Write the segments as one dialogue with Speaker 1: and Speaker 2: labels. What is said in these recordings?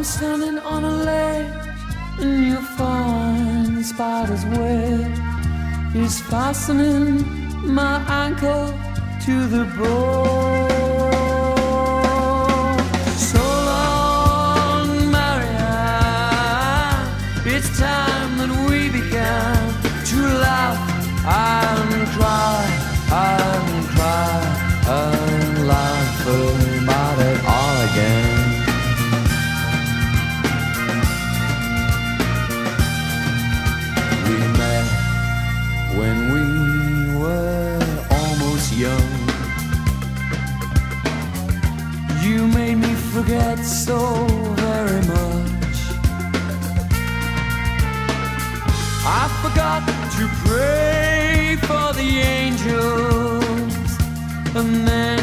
Speaker 1: I'm standing on a ledge, and you find the spider's web is fastening my ankle to the board. time that we began to laugh and cry. pray for the angels and then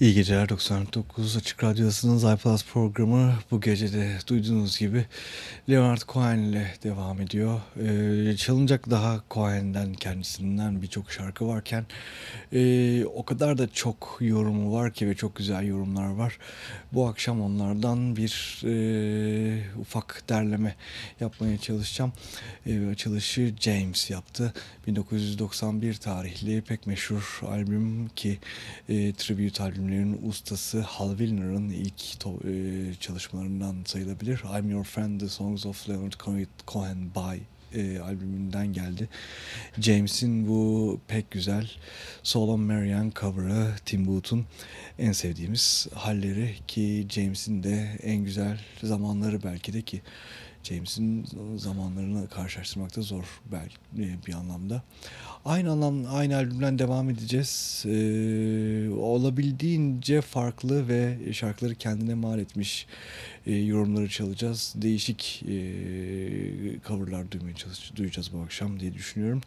Speaker 2: İyi geceler 99 Açık Radyosu'nun iPlus programı bu gece de duyduğunuz gibi Leonard Cohen ile devam ediyor. Ee, çalınacak daha Cohen'den kendisinden birçok şarkı varken e, o kadar da çok yorumu var ki ve çok güzel yorumlar var. Bu akşam onlardan bir e, ufak derleme yapmaya çalışacağım. E, açılışı James yaptı. 1991 tarihli pek meşhur albüm ki e, tribute albümlerin ustası Hal Willner'ın ilk e, çalışmalarından sayılabilir. I'm Your Friend, The Songs of Leonard Cohen by e, albümünden geldi. James'in bu pek güzel Solon Marianne cover'ı Tim Booth'un en sevdiğimiz halleri ki James'in de en güzel zamanları belki de ki James'in zamanlarını karşılaştırmakta zor belki bir anlamda. Aynı anlam aynı albümden devam edeceğiz. Ee, olabildiğince farklı ve şarkıları kendine mal etmiş e, yorumları çalacağız. Değişik e, coverlar duymaya çalış, duyacağız bu akşam diye düşünüyorum.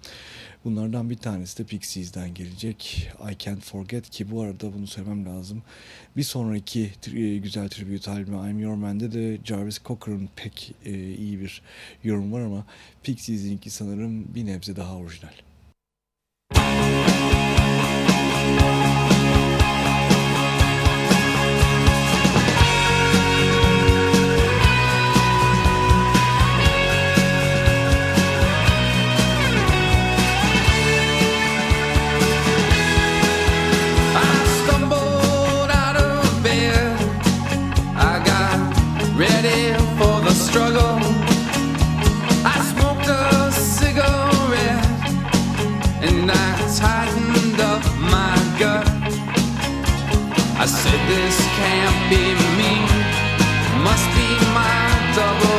Speaker 2: Bunlardan bir tanesi de Pixies'den gelecek. I Can't Forget ki bu arada bunu söylemem lazım. Bir sonraki e, güzel tribute albümü I'm Your Man'de de Jarvis Cocker'ın pek e, iyi bir yorum var ama Pixies'inki sanırım bir nebze daha orijinal.
Speaker 3: I I said, This can't be me, must be my double.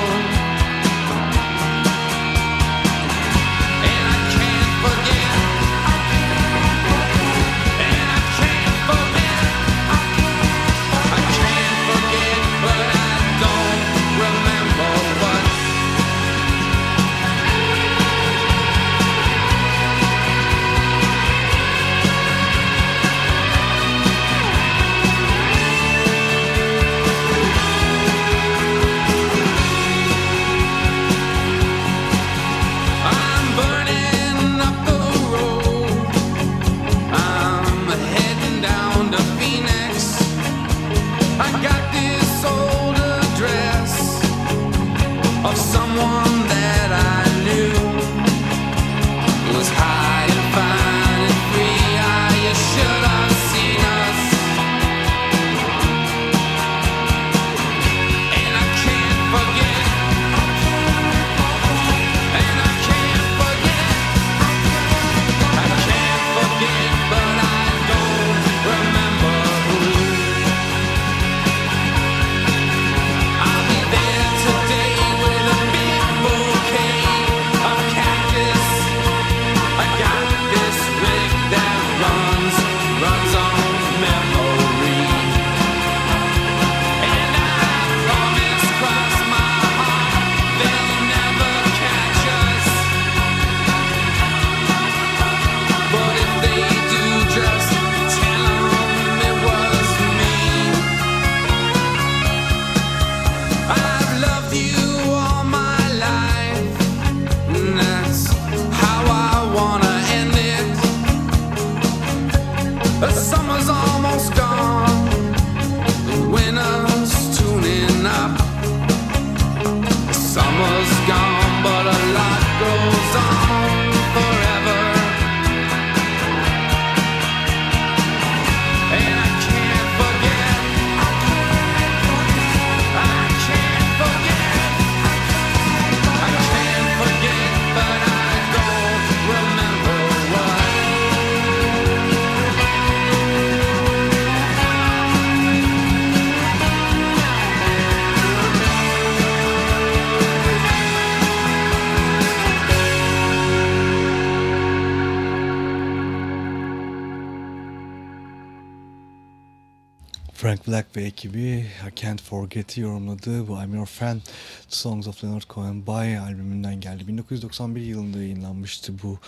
Speaker 2: Ve ekibi I Can't Forget'i yorumladığı bu I'm Your Friend Songs of Leonard Cohen by albümünden geldi. 1991 yılında yayınlanmıştı bu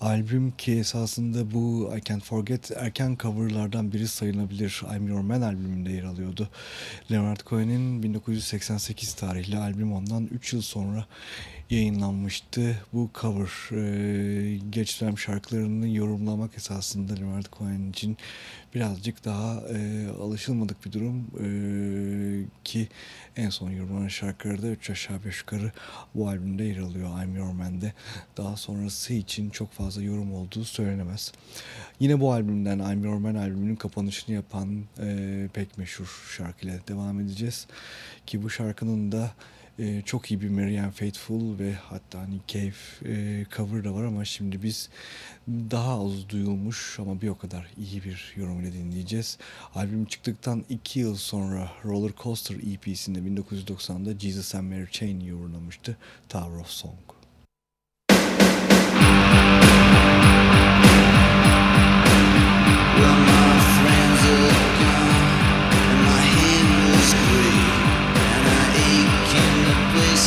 Speaker 2: Albüm ki esasında bu I Can't Forget erken coverlardan biri sayılabilir. I'm Your Man albümünde yer alıyordu. Leonard Cohen'in 1988 tarihli albüm ondan 3 yıl sonra yayınlanmıştı. Bu cover e, geç dönem şarkılarını yorumlamak esasında Leonard Cohen için birazcık daha e, alışılmadık bir durum e, ki en son yorumlanan şarkıları da 3 aşağı 5 yukarı bu albümde yer alıyor I'm Your Man'de. Daha sonrası için çok fazla yorum olduğu söylenemez. Yine bu albümden I'm Your Man albümünün kapanışını yapan e, pek meşhur şarkıyla devam edeceğiz. Ki bu şarkının da e, çok iyi bir Marianne Faithful ve hatta Nick Cave e, cover da var ama şimdi biz daha az duyulmuş ama bir o kadar iyi bir yorum ile dinleyeceğiz. Albüm çıktıktan iki yıl sonra Roller Coaster EP'sinde 1990'da Jesus and Mary Chain yorumlamıştı Tower of Song.
Speaker 4: Well,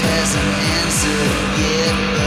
Speaker 4: hasn't answered yet,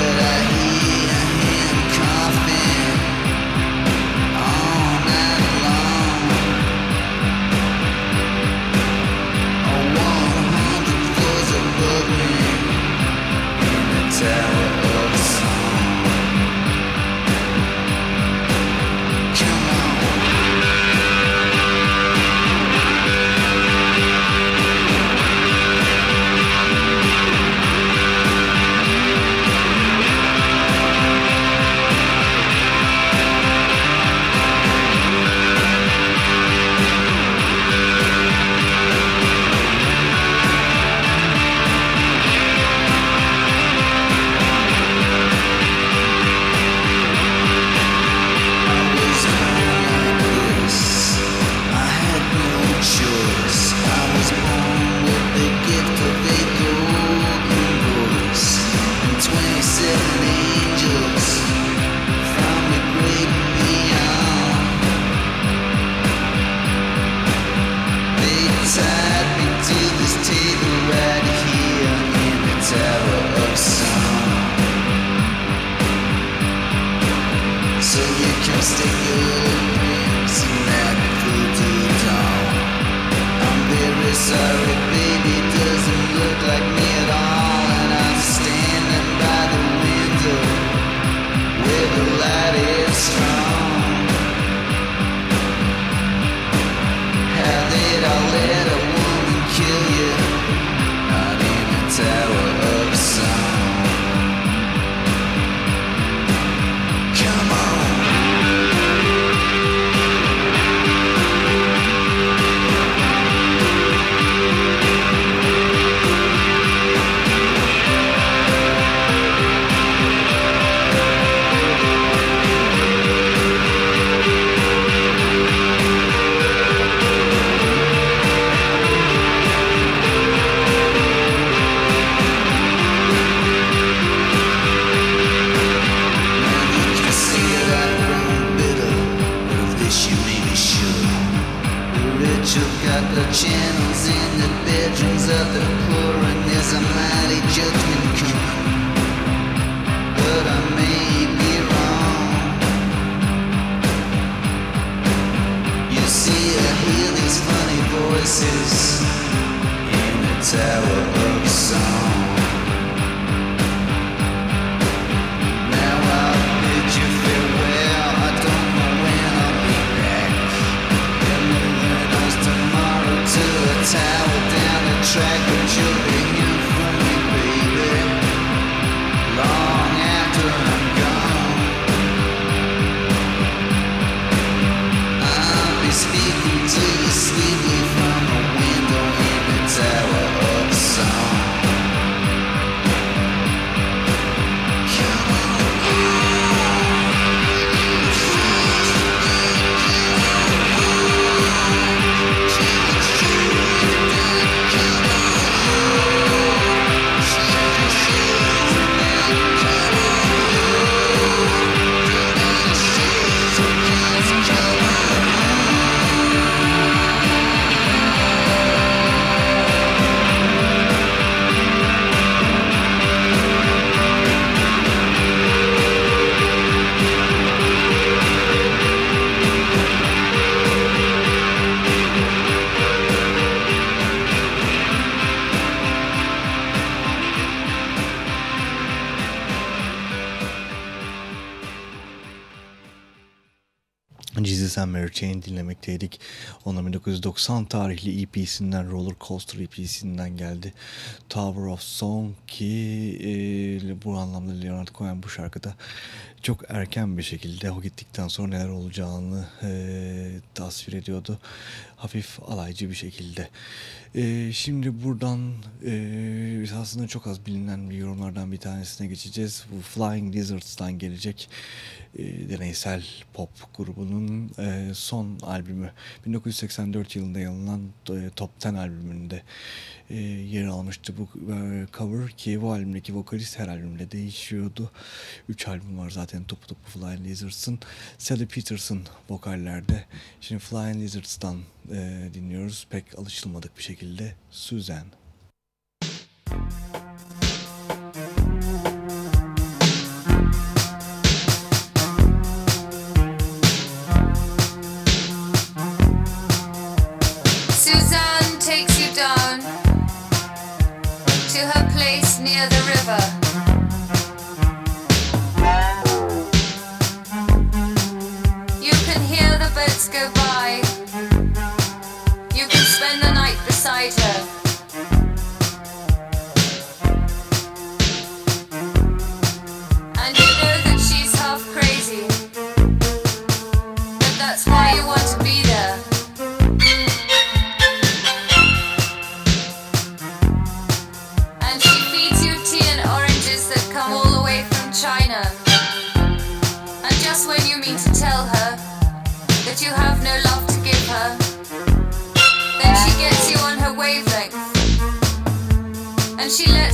Speaker 4: is
Speaker 2: 90 tarihli EP'sinden Roller Coaster EP'sinden geldi. Tower of Song ki e, bu anlamda Leonard Cohen bu şarkıda çok erken bir şekilde o gittikten sonra neler olacağını e, tasvir ediyordu hafif alaycı bir şekilde. E, şimdi buradan e, aslında çok az bilinen bir yorumlardan bir tanesine geçeceğiz. Bu Flying Lizards'tan gelecek e, deneysel pop grubunun e, son albümü. 1984 yılında yayınlanan e, Top 10 albümünde e, yer almıştı bu e, cover ki bu albümdeki vokalist her albümde değişiyordu. 3 albüm var zaten Top Top Flying Lizards'ın. Sally Peterson vokallerde. Şimdi Flying Lizards'tan e, e, dinliyoruz. Pek alışılmadık bir şekilde Suzanne.
Speaker 5: Excited.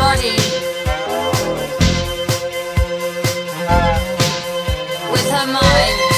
Speaker 5: body with her mind.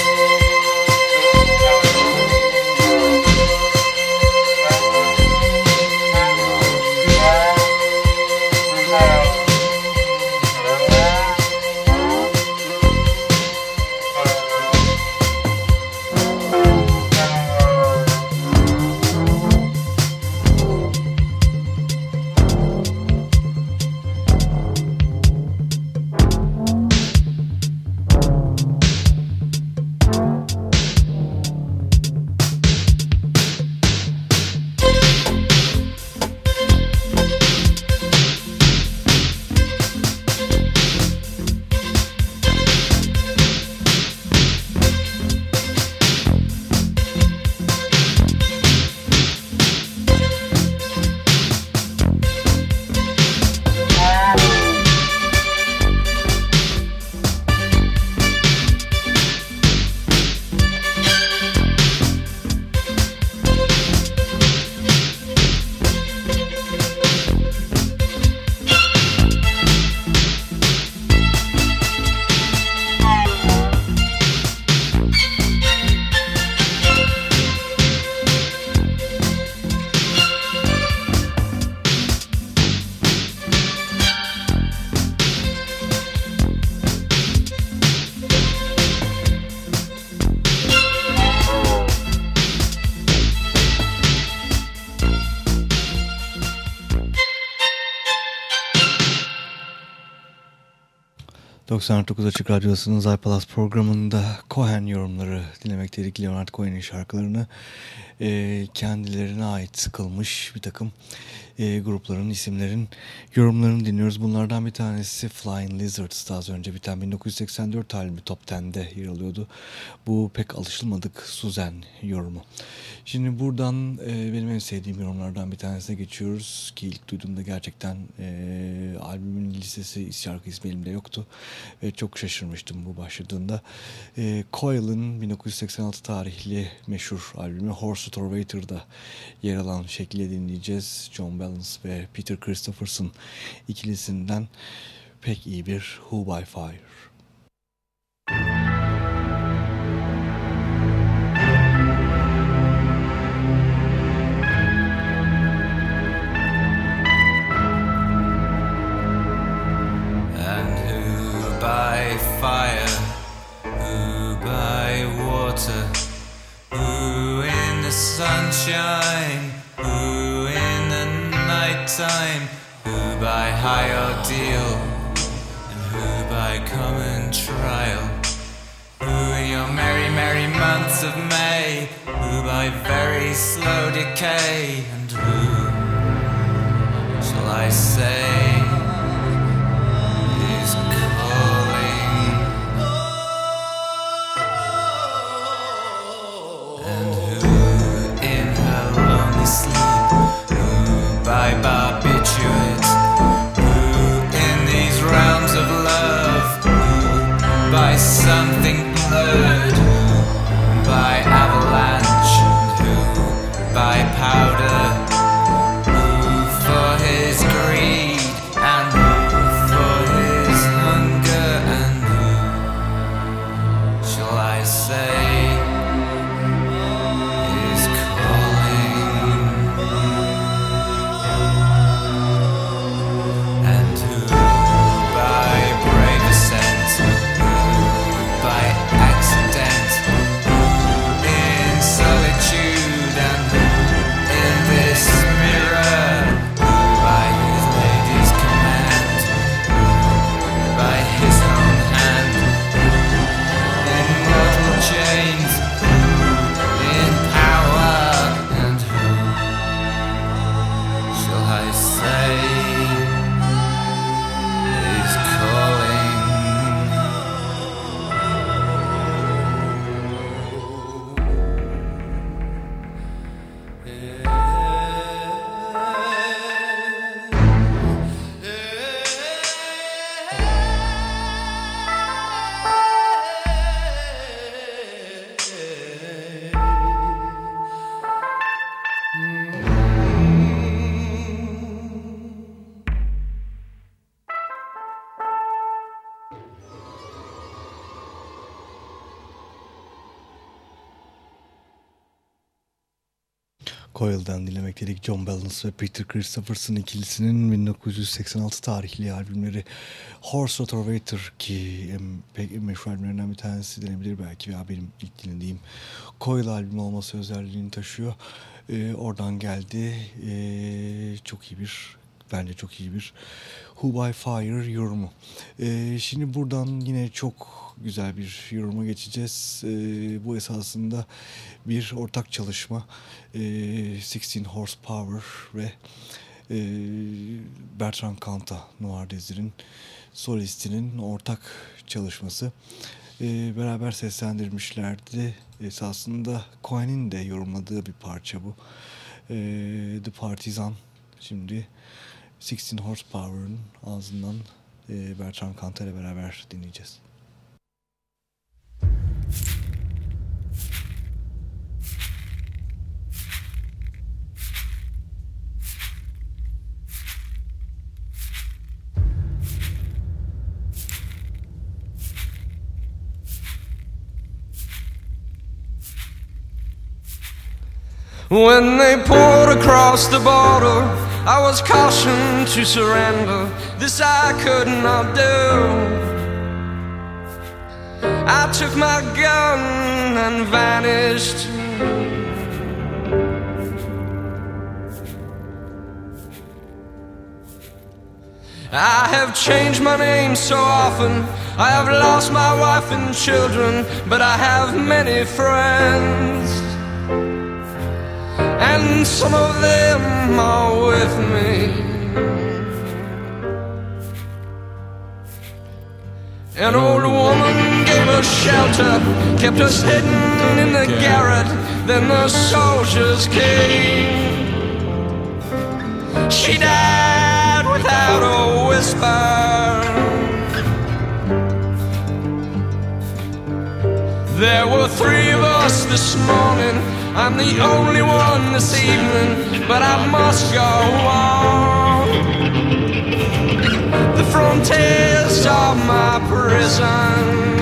Speaker 2: 99 Açık Radyosu'nun iPlus programında Cohen yorumları dinlemekteydik. Leonard Cohen'in şarkılarını e, kendilerine ait sıkılmış bir takım e, grupların, isimlerin yorumlarını dinliyoruz. Bunlardan bir tanesi Flying Lizards. Az önce biten 1984 albümü Top 10'de yer alıyordu. Bu pek alışılmadık Suzen yorumu. Şimdi buradan e, benim en sevdiğim yorumlardan bir tanesine geçiyoruz ki ilk duyduğumda gerçekten e, albümün listesi şarkı ismi elimde yoktu ve çok şaşırmıştım bu başladığında. E, Coil'ın 1986 tarihli meşhur albümü Horse Torvator'da yer alan şekilde dinleyeceğiz. John Balance ve Peter Christopherson ikilisinden pek iyi bir Who by Fire.
Speaker 1: By fire, who by water, who in the sunshine, nighttime, who by high ordeal, and who by common trial, who in your merry, merry months of May, who by very slow decay, and who shall I say?
Speaker 2: Coil'dan dinlemek John Balance ve Peter Christopherson ikilisinin 1986 tarihli albümleri Horse Rotorvator ki pek meşhur albümlerinden bir tanesi denebilir belki veya benim ilk dinlediğim Coil albümü olması özelliğini taşıyor. Ee, oradan geldi. Ee, çok iyi bir bence çok iyi bir Who by Fire yorumu. Ee, şimdi buradan yine çok güzel bir yoruma geçeceğiz. Ee, bu esasında bir ortak çalışma. Ee, 16 Horsepower ve e, Bertrand Cantat, Noir Desir'in solistinin ortak çalışması. Ee, beraber seslendirmişlerdi. Esasında Cohen'in de yorumladığı bir parça bu. Ee, The Partisan. Şimdi 16 Horsepower'ın ağzından e, Bertrand Cantat ile beraber dinleyeceğiz.
Speaker 3: When they poured across the border, I was cautioned to surrender. This I could not do. I took my gun and vanished. I have changed my name so often. I have lost my wife and children, but I have many friends. And some of them are with me. An old woman us shelter, kept us hidden in the garret. Then the soldiers came. She died without a whisper. There were three of us this morning. I'm the only one this evening, but I must go on. The frontiers are my prison.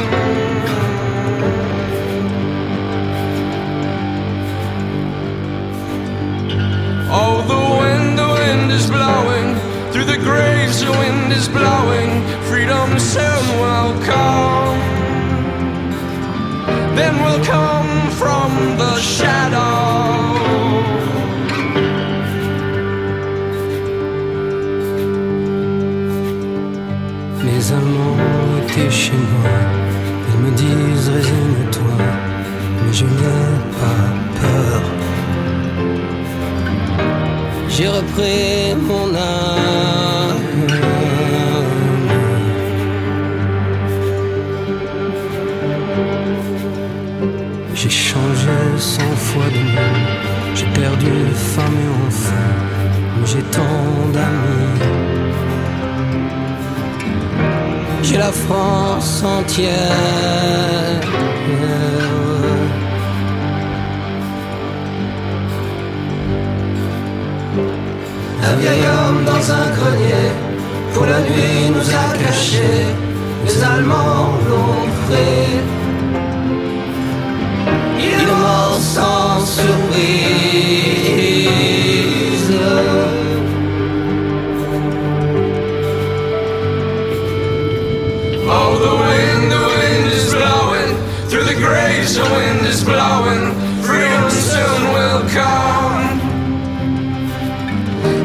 Speaker 3: Oh, the wind, the wind is blowing. Through the graves, the wind is blowing. Freedom soon will come. Then will come from the shadow.
Speaker 6: Mes amants étaient chez moi. Ils me disent résigne-toi, mais je n'ai pas peur. J'ai repris mon âme. J'ai changé cent fois de nom. J'ai perdu femme et enfant, j'ai tant d'amis. J'ai la France entière. Homme dans un grenier, pour la nuit nous a cachés. Les Allemands l'ont pris. Il mort sans surprise.
Speaker 3: Oh, the wind, the wind is blowing. Through the graves, the wind is blowing. Freedom soon will come.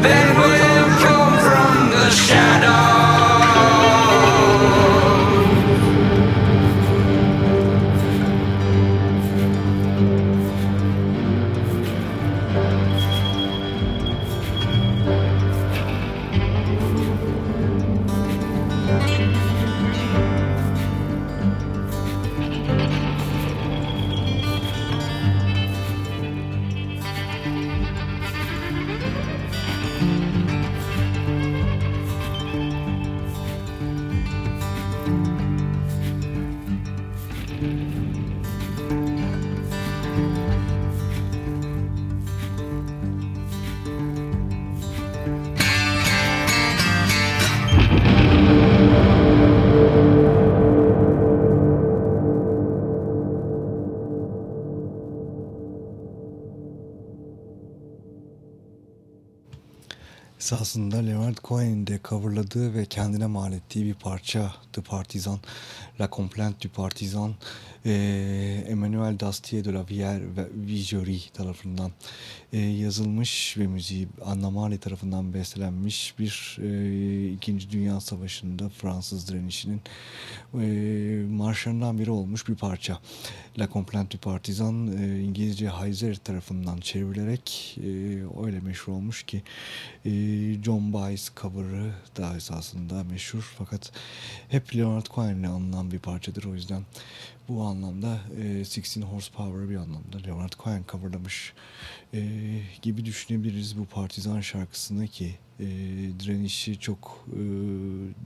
Speaker 3: Vergonha.
Speaker 2: Esasında Leonard Cohen'in de coverladığı ve kendine mal ettiği bir parça The Partisan, La Complainte du Partisan, e, Emmanuel Dastier de la Vigerie tarafından e, yazılmış ve müziği Anna Marley tarafından bestelenmiş bir e, İkinci Dünya Savaşı'nda Fransız direnişinin e, marşlarından biri olmuş bir parça. La Complainte du Partisan e, İngilizce Heiser tarafından çevrilerek e, öyle meşhur olmuş ki e, John Baez cover'ı da esasında meşhur. Fakat hep Leonard Cohen'le anılan bir parçadır. O yüzden bu anlamda e, 16 Horsepower bir anlamda Leonard Cohen coverlamış e, gibi düşünebiliriz bu partizan şarkısını ki e, direnişi çok e,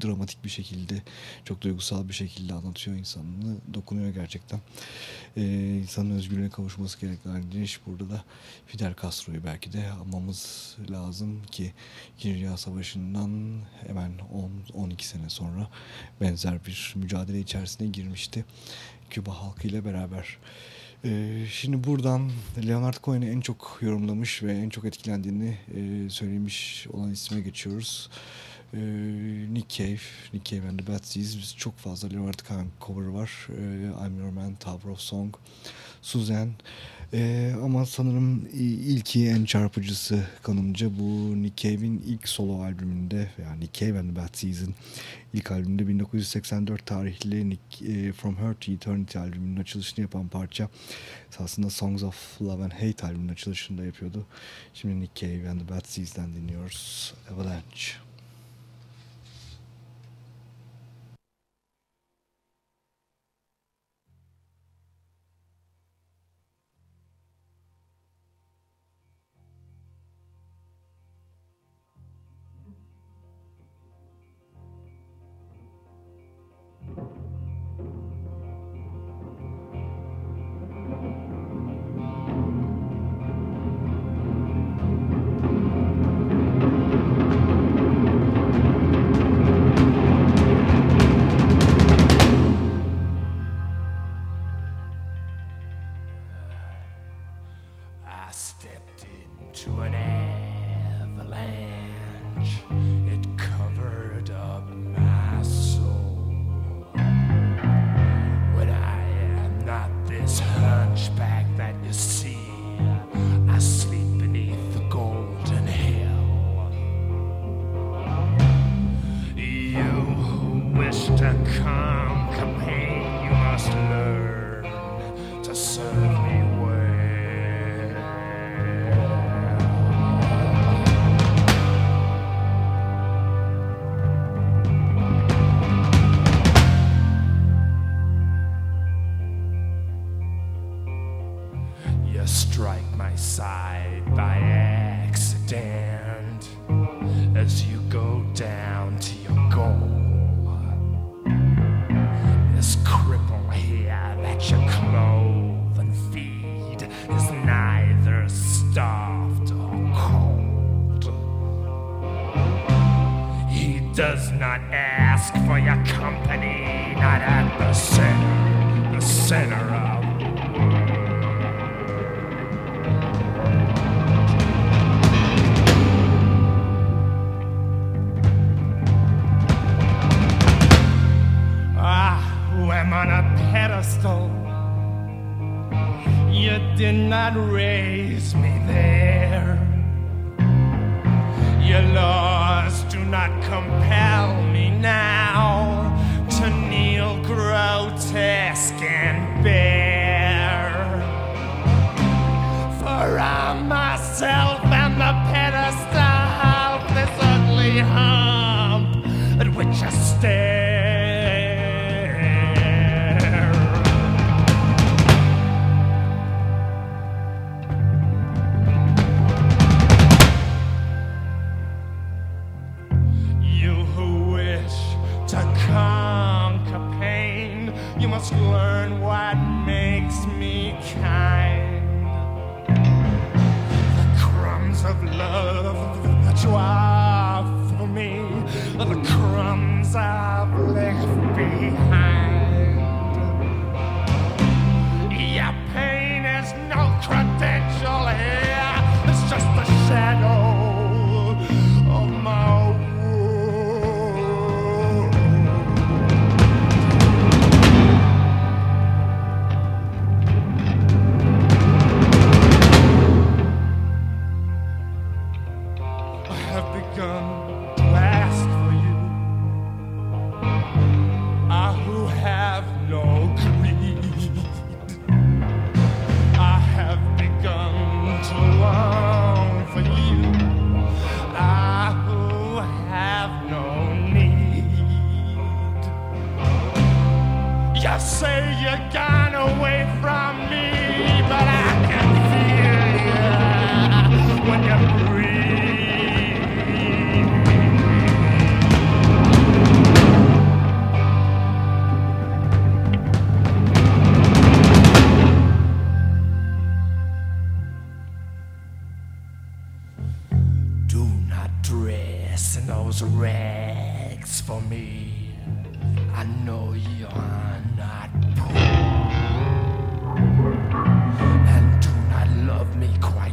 Speaker 2: dramatik bir şekilde çok duygusal bir şekilde anlatıyor insanını. Dokunuyor gerçekten. E, insanın özgürlüğüne kavuşması gereken direniş burada da Fidel Castro'yu belki de anmamız lazım ki İkinci Dünya Savaşı'ndan hemen 10-12 sene sonra benzer bir mücadele içerisine girmişti Küba halkıyla beraber. Ee, şimdi buradan Leonard Cohen'i en çok yorumlamış ve en çok etkilendiğini e, söylemiş olan isme geçiyoruz. Ee, Nick Cave, Nick Cave and the Bad Seeds. Çok fazla Leonard Cohen cover var. Ee, I'm Your Man, Tower of Song,
Speaker 7: Suzanne. Ee, ama sanırım ilki en çarpıcısı kanımca bu Nick Cave'in ilk solo albümünde yani Nick Cave and the Bad Season ilk albümünde 1984 tarihli Nick, e, From Her to Eternity albümünün açılışını yapan parça aslında Songs of Love and Hate albümünün açılışını da yapıyordu. Şimdi Nick Cave and the Bad Season'dan dinliyoruz Avalanche.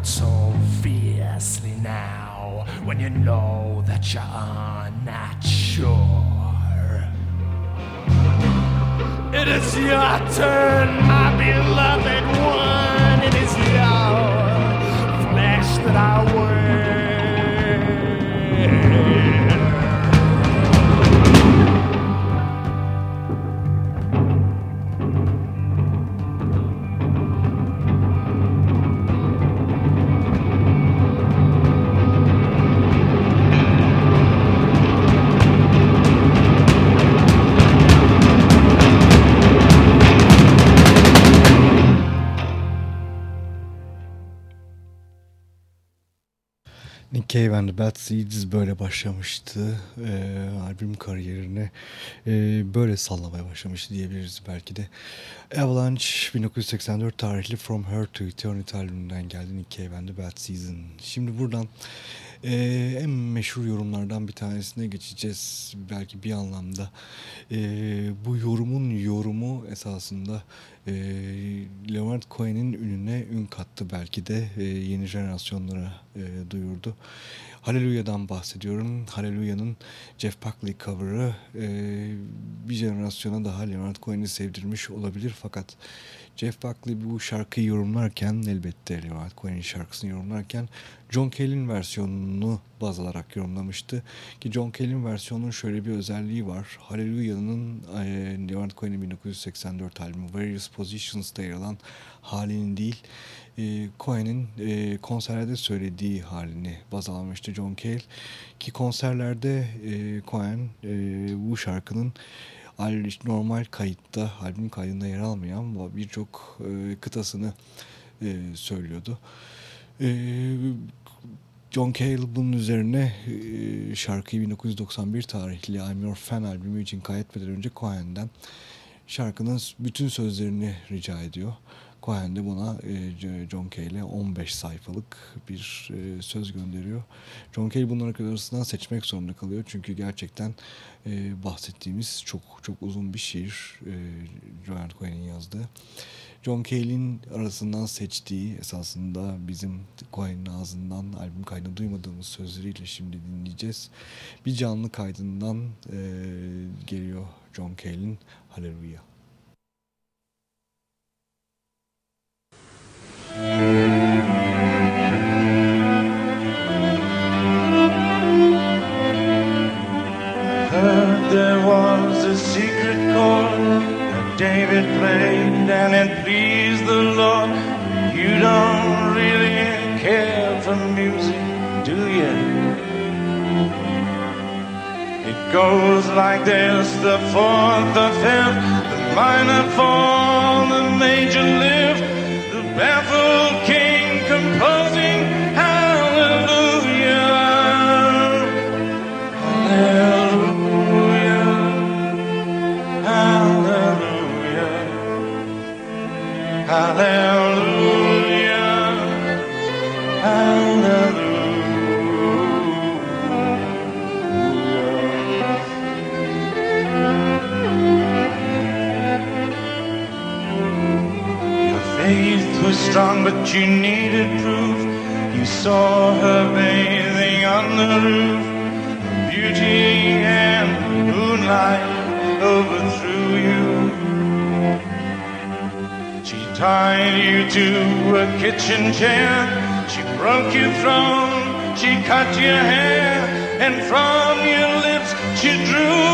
Speaker 7: so fiercely now when you know that you are not sure?
Speaker 8: It is your turn, my beloved one.
Speaker 2: Cave and the Bad Seeds böyle başlamıştı. Ee, albüm kariyerine e, böyle sallamaya başlamıştı diyebiliriz belki de. Avalanche 1984 tarihli From Her to Eternity albümünden geldi Nick Cave and the Bad Season. Şimdi buradan e, en meşhur yorumlardan bir tanesine geçeceğiz. Belki bir anlamda. E, bu yorumun yorumu esasında e, Leonard Cohen'in ününe ün kattı belki de e, yeni jenerasyonlara e, duyurdu. Hallelujah'dan bahsediyorum. Hallelujah'nın Jeff Buckley cover'ı e, bir jenerasyona daha Leonard Cohen'i sevdirmiş olabilir fakat Jeff Buckley bu şarkıyı yorumlarken elbette Leonard Cohen'in şarkısını yorumlarken John Cale'in versiyonunu baz alarak yorumlamıştı. Ki John Cale'in versiyonunun şöyle bir özelliği var. Hallelujah'nın e, Leonard Cohen'in 1984 albümü Various Positions'ta yer alan halinin değil e, Cohen'in e, konserlerde söylediği halini baz almıştı John Cale. Ki konserlerde e, Cohen e, bu şarkının normal kayıtta, albüm kaydında yer almayan birçok e, kıtasını e, söylüyordu. E, John Cale bunun üzerine e, şarkıyı 1991 tarihli I'm Your Fan albümü için kaydetmeden önce Cohen'den şarkının bütün sözlerini rica ediyor. Cohen de buna e, John Cale'e 15 sayfalık bir e, söz gönderiyor. John Cale bunların arasından seçmek zorunda kalıyor. Çünkü gerçekten e, bahsettiğimiz çok çok uzun bir şiir e, Cohen'in yazdığı. John Cale'in arasından seçtiği esasında bizim Cohen'in ağzından albüm kaydını duymadığımız sözleriyle şimdi dinleyeceğiz. Bir canlı kaydından geliyor John Cale'in Hallelujah.
Speaker 9: Goes like this the fourth, the fifth, the minor fall, the strong, but you needed proof. You saw her bathing on the roof. Beauty and moonlight overthrew you. Tied you to a kitchen chair. She broke your throne. She cut your hair. And from your lips she drew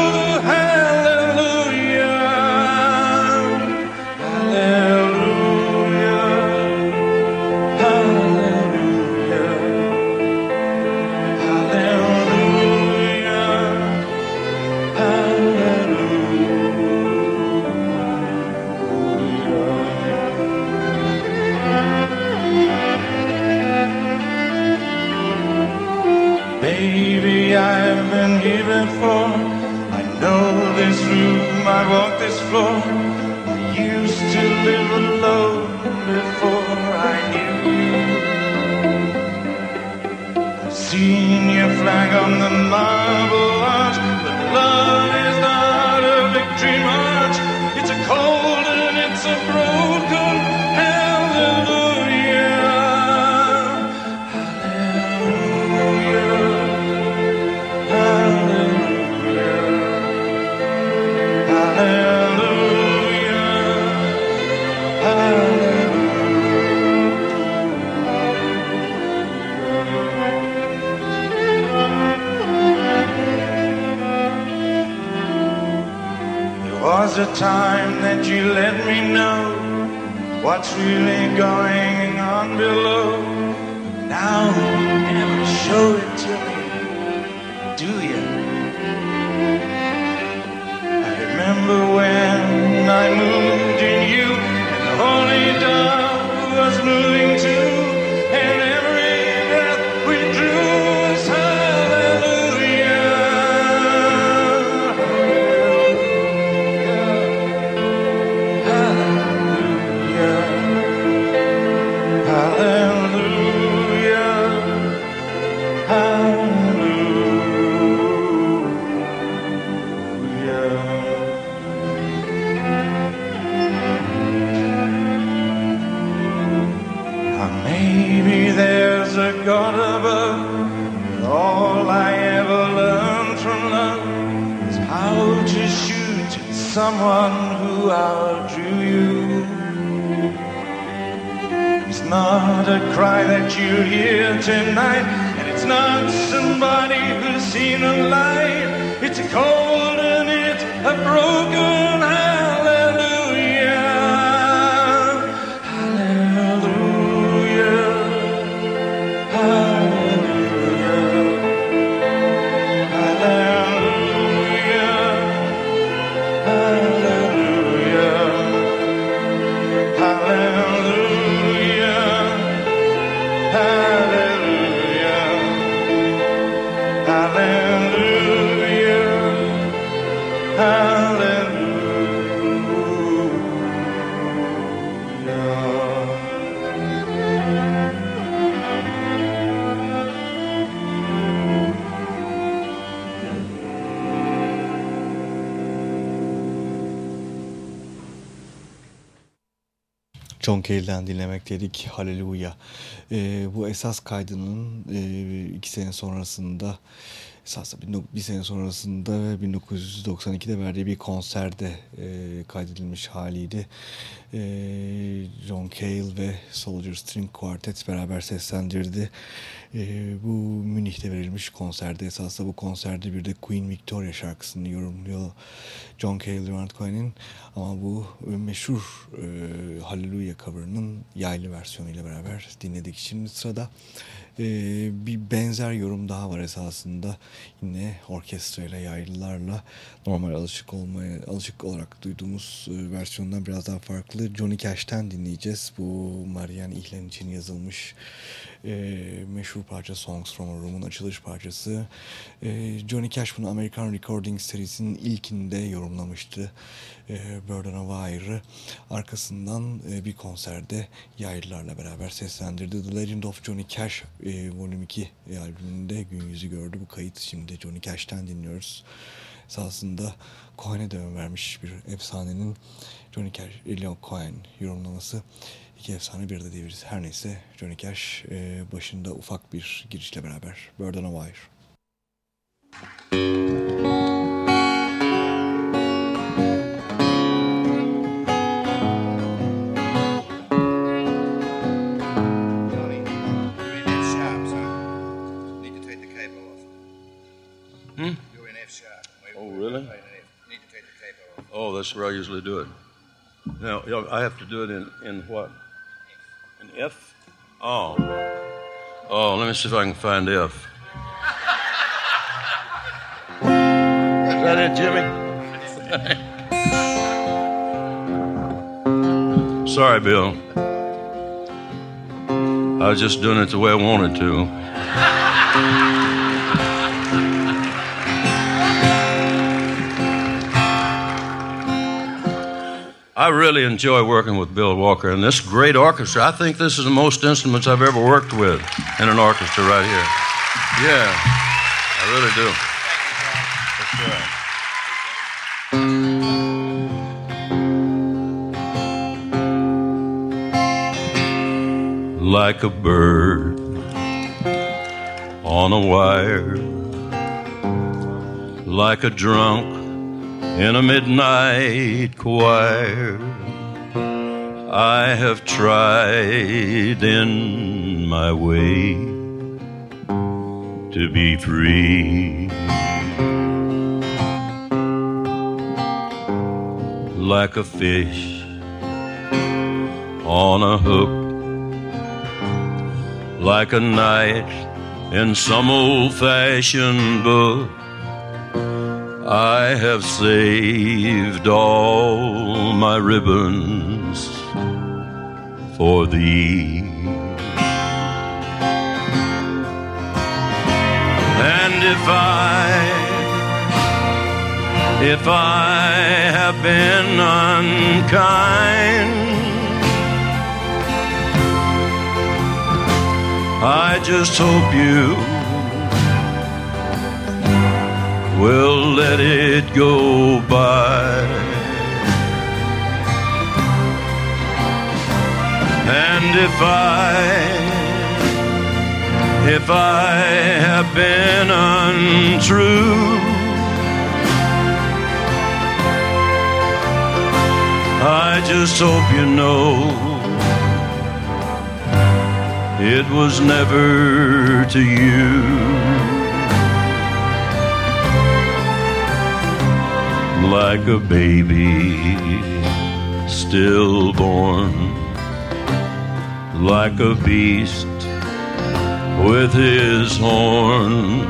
Speaker 9: someone who outdrew you. It's not a cry that you hear tonight, and it's not somebody who's seen the light. It's a cold and it's a broken hallelujah.
Speaker 2: John Cale'den dinlemekteydik. Haleluya. Ee, bu esas kaydının e, iki sene sonrasında esasında bir, sene sonrasında ve 1992'de verdiği bir konserde e, kaydedilmiş haliydi. E, John Cale ve Soldier String Quartet beraber seslendirdi. E, bu Münih'te verilmiş konserde esasında bu konserde bir de Queen Victoria şarkısını yorumluyor John Cale, Leonard Cohen'in ama bu meşhur e, Hallelujah cover'ının yaylı versiyonuyla beraber dinledik. Şimdi sırada e, bir benzer yorum daha var esasında. Yine orkestrayla, yaylılarla normal alışık olmaya alışık olarak duyduğumuz e, versiyondan biraz daha farklı. Johnny Cash'ten dinleyeceğiz. Bu Marianne İhlen için yazılmış e, meşhur parça Songs from a Room'un açılış parçası. E, Johnny Cash bunu American Recording serisinin ilkinde yorumlamıştı. E, Burden of Wire'ı. Arkasından e, bir konserde yaylılarla beraber seslendirdi. The Legend of Johnny Cash e, Volume 2 albümünde gün yüzü gördü. Bu kayıt şimdi Johnny Cash'ten dinliyoruz. Esasında Cohen'e de vermiş bir efsanenin Johnny Cash, Leon Cohen yorumlaması. İki efsane bir de diyebiliriz. Her neyse Johnny Cash e, başında ufak bir girişle beraber Wire.
Speaker 10: Take the capo off.
Speaker 11: Hmm? Oh, really? Oh, that's where I usually do it. Now, I have to do it in, in what? F? Oh. Oh, let me see if I can find F. Is that it, Jimmy? Sorry, Bill. I was just doing it the way I wanted to. I really enjoy working with Bill Walker and this great orchestra. I think this is the most instruments I've ever worked with in an orchestra right here. Yeah, I really do. Like a bird on a wire, like a drunk in a midnight choir. I have tried in my way to be free. Like a fish on a hook, like a knight in some old fashioned book. I have saved all my ribbons for thee. And if I, if I have been unkind, I just hope you will let it go by. And if I, if I have been untrue, I just hope you know it was never to you. Like a baby stillborn, like a beast with his horn.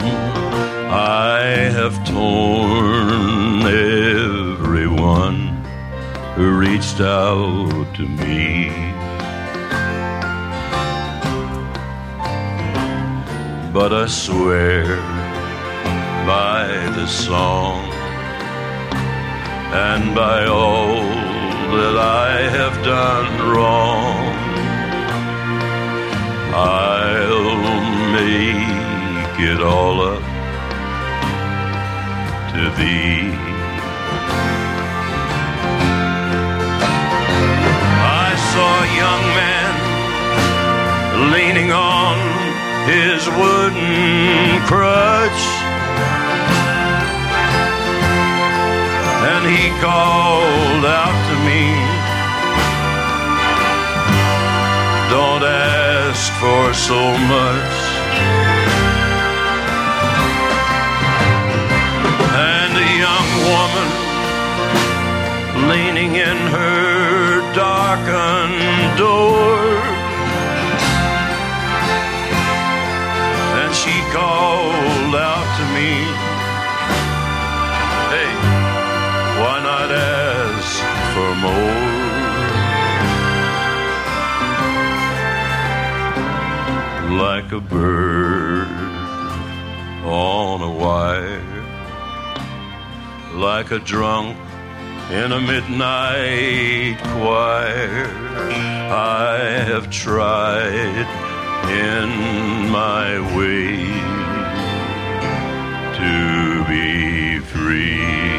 Speaker 11: I have torn everyone who reached out to me. But I swear by the song and by all that I have done wrong, I'll make it all up to thee. I saw a young man leaning on his wooden crutch. He called out to me, Don't ask for so much. And a young woman leaning in her darkened door. And she called out to me, Hey, more? Like a bird on a wire, like a drunk in a midnight choir. I have tried in my way to be free.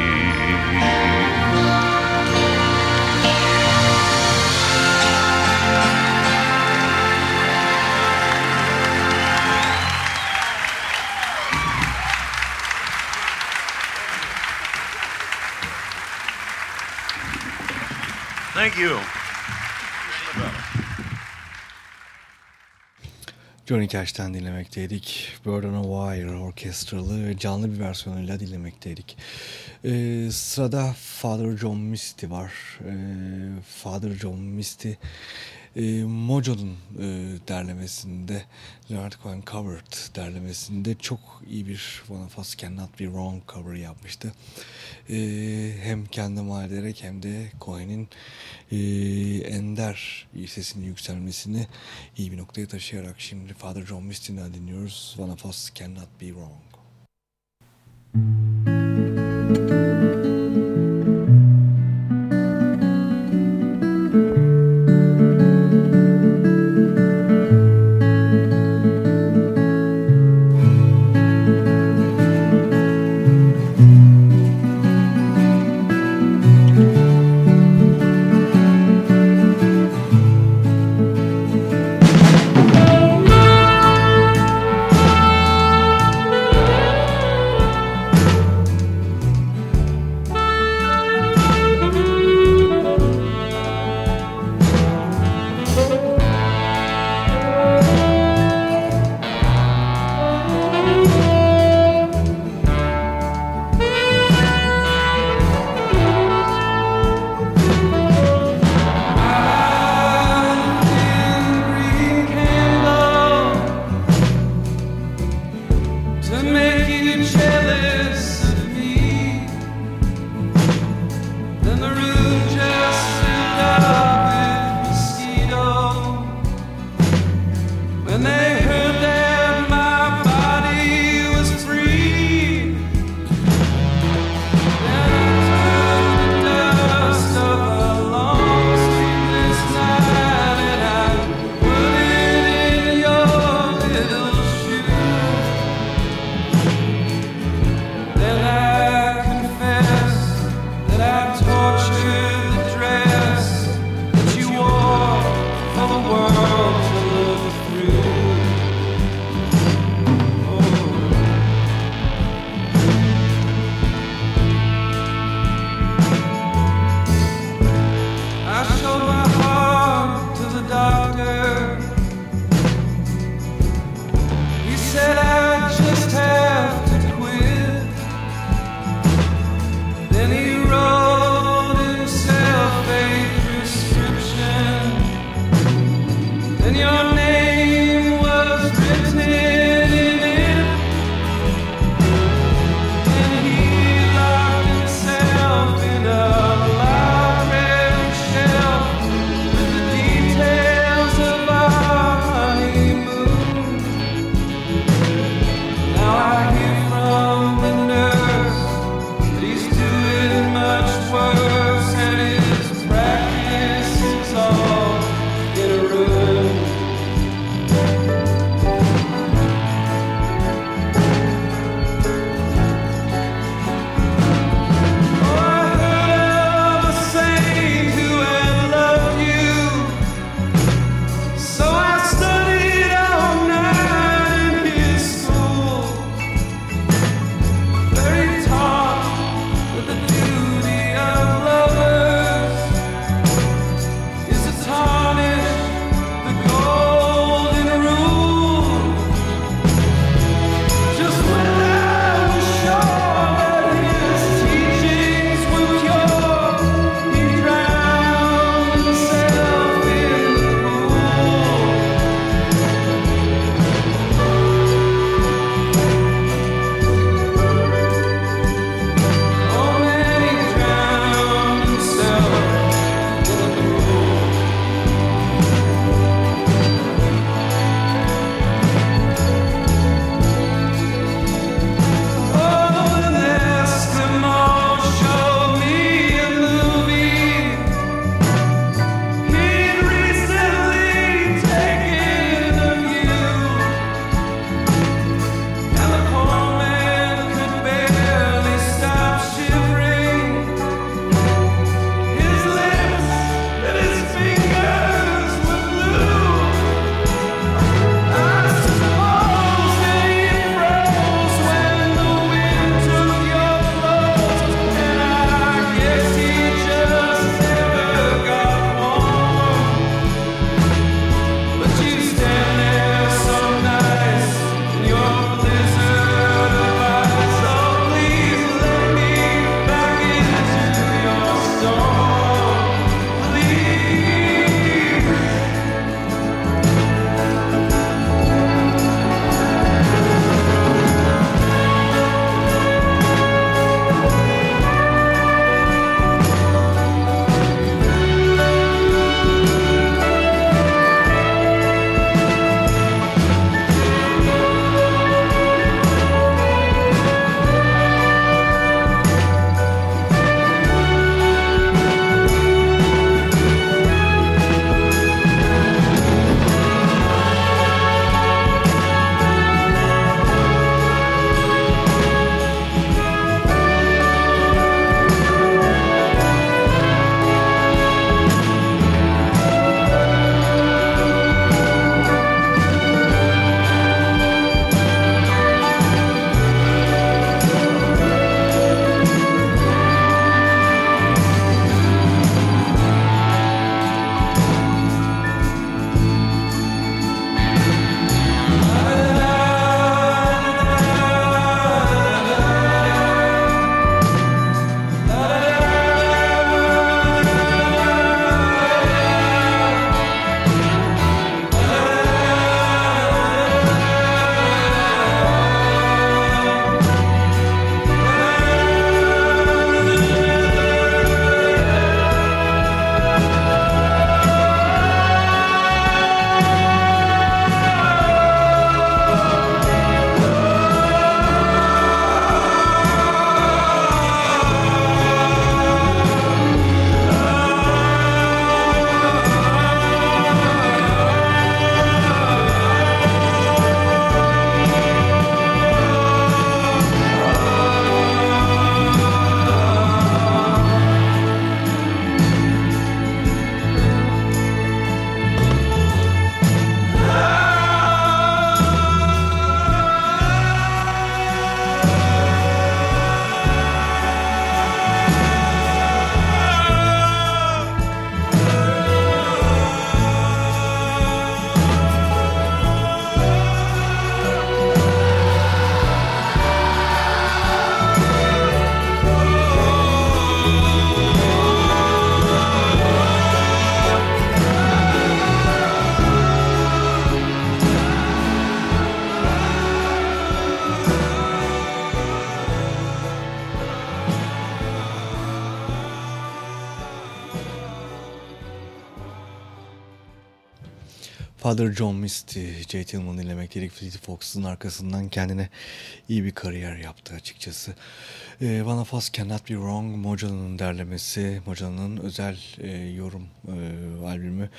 Speaker 11: Thank you.
Speaker 2: Johnny Cash'ten dinlemekteydik. Bird on a Wire orkestralı canlı bir versiyonuyla dinlemekteydik. Ee, sırada Father John Misty var. Ee, Father John Misty e, Mojo'nun e, derlemesinde Leonard Cohen Covered derlemesinde çok iyi bir One of Us Cannot Be Wrong cover yapmıştı. E, hem kendim ederek hem de Cohen'in e, ender sesinin yükselmesini iyi bir noktaya taşıyarak şimdi Father John Misty'den dinliyoruz. One of Us Cannot Be Wrong.
Speaker 12: Thank
Speaker 2: Father John Misty, J. Tillman dinlemek Fleet Fox'un arkasından kendine iyi bir kariyer yaptı açıkçası. E, One of Us Cannot Be Wrong, Moja'nın derlemesi, Moja'nın özel e, yorum e, albümü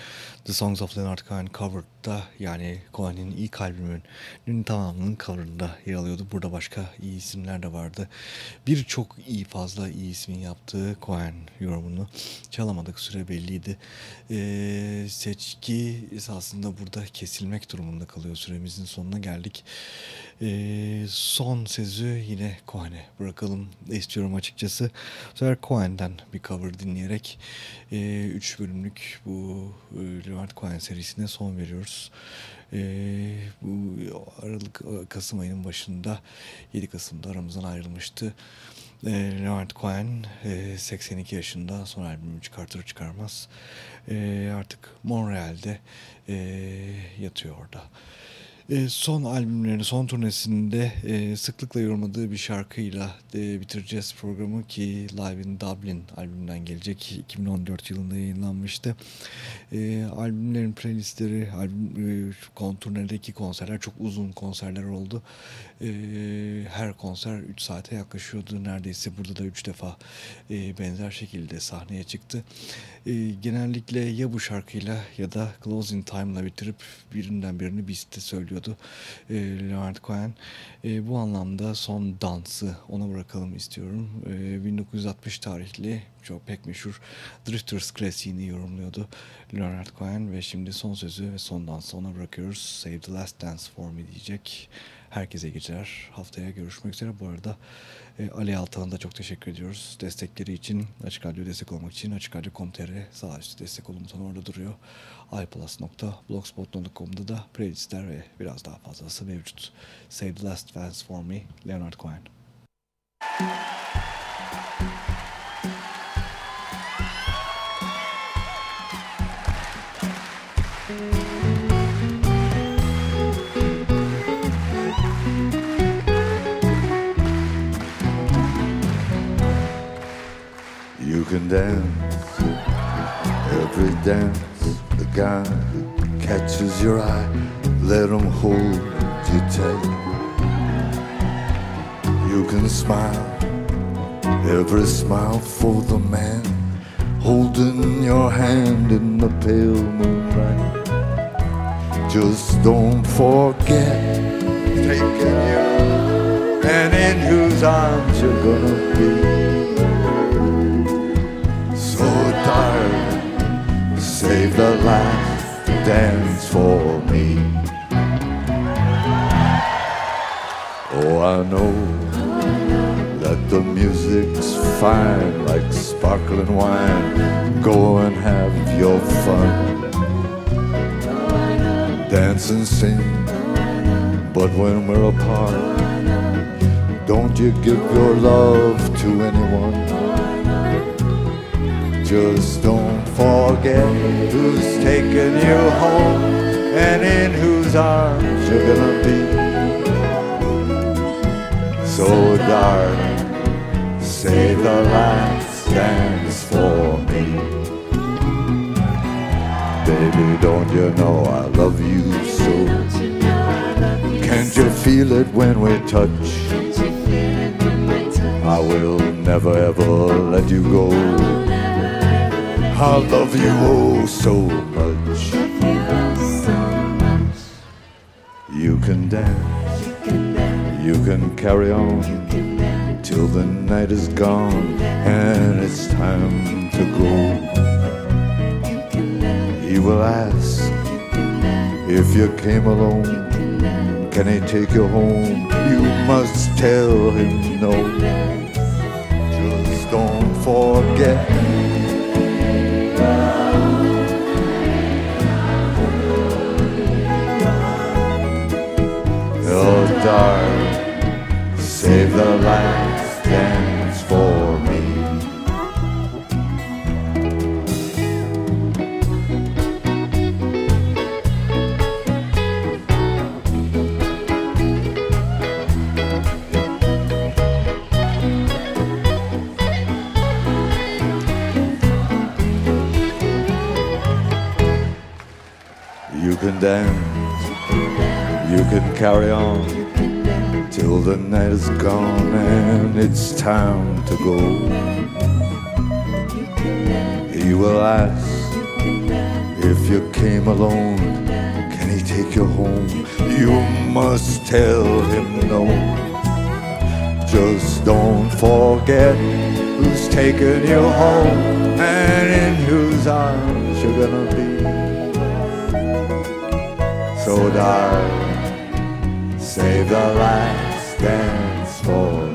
Speaker 2: The Songs of Leonard Cohen Covered'da yani Cohen'in ilk albümünün tamamının coverında yer alıyordu. Burada başka iyi isimler de vardı. Birçok iyi fazla iyi ismin yaptığı Cohen yorumunu çalamadık süre belliydi. E, seçki esasında burada kesilmek durumunda kalıyor. Süremizin sonuna geldik. E, son sözü yine Cohen'e bırakalım istiyorum açıkçası. Bu sefer Cohen'den bir cover dinleyerek 3 e, bölümlük bu e, Leonard Cohen serisine son veriyoruz. E, bu Aralık Kasım ayının başında 7 Kasım'da aramızdan ayrılmıştı. E, Leonard Cohen e, 82 yaşında son albümü çıkartır çıkarmaz e, artık Montreal'de e, yatıyor orada. E, son albümlerini, son turnesinde e, sıklıkla yorumladığı bir şarkıyla e, bitireceğiz programı ki Live in Dublin albümünden gelecek. 2014 yılında yayınlanmıştı. Albümlerin playlistleri, albüm, turnedeki konserler çok uzun konserler oldu. E, her konser 3 saate yaklaşıyordu. Neredeyse burada da 3 defa e, benzer şekilde sahneye çıktı. E, genellikle ya bu şarkıyla ya da Closing Time'la bitirip birinden birini Beast'te söylüyordu e, Leonard Cohen. E, bu anlamda son dansı ona bırakalım istiyorum. E, 1960 tarihli çok pek meşhur Drifters klasiğini yorumluyordu Leonard Cohen ve şimdi son sözü ve son dansı ona bırakıyoruz. Save the last dance for me diyecek. Herkese geceler. Haftaya görüşmek üzere. Bu arada e, Ali Altan'a da çok teşekkür ediyoruz. Destekleri için, Açık Radyo destek olmak için Açık Radyo.com.tr sağ üstte destek olun orada duruyor. iPlus.blogspot.com'da da playlistler ve biraz daha fazlası mevcut. Save the Last Dance For Me, Leonard Cohen.
Speaker 12: You can dance every dance. The guy catches your eye, let him hold you tight. You can smile every smile for the man holding your hand in the pale moonlight. Just don't forget taking you and in whose arms you're gonna save the last dance for me. Oh, I know that the music's fine like sparkling wine. Go and have your fun. Dance and sing, but when we're apart, don't you give your love to anyone. Just don't forget who's taking you home and in whose arms you're gonna be. So, darling, say the last dance for me. Baby, don't you know I love you so? Can't you feel it when we touch? I will never ever let you go. I love you oh so much. You can dance, you can carry on till the night is gone and it's time to go. He will ask if you came alone. Can he take you home? You must tell him no. Just don't forget. dark. save the last dance for me. You can dance, you can carry on till the night is gone and it's time to go. He will ask if you came alone, can he take you home? You must tell him no. Just don't forget who's taking you home and in whose arms you're gonna be. So darling, save the last stands for.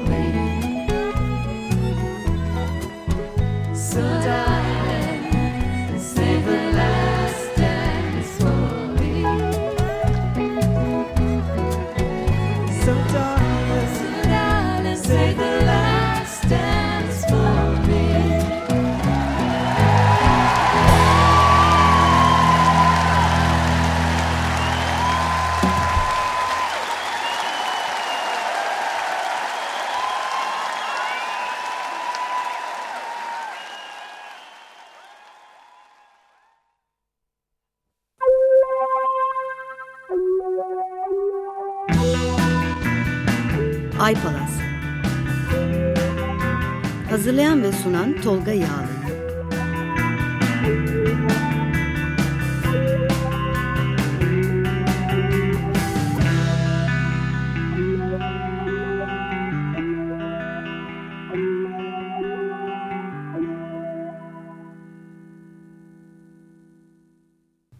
Speaker 13: Sunan Tolga Yağlı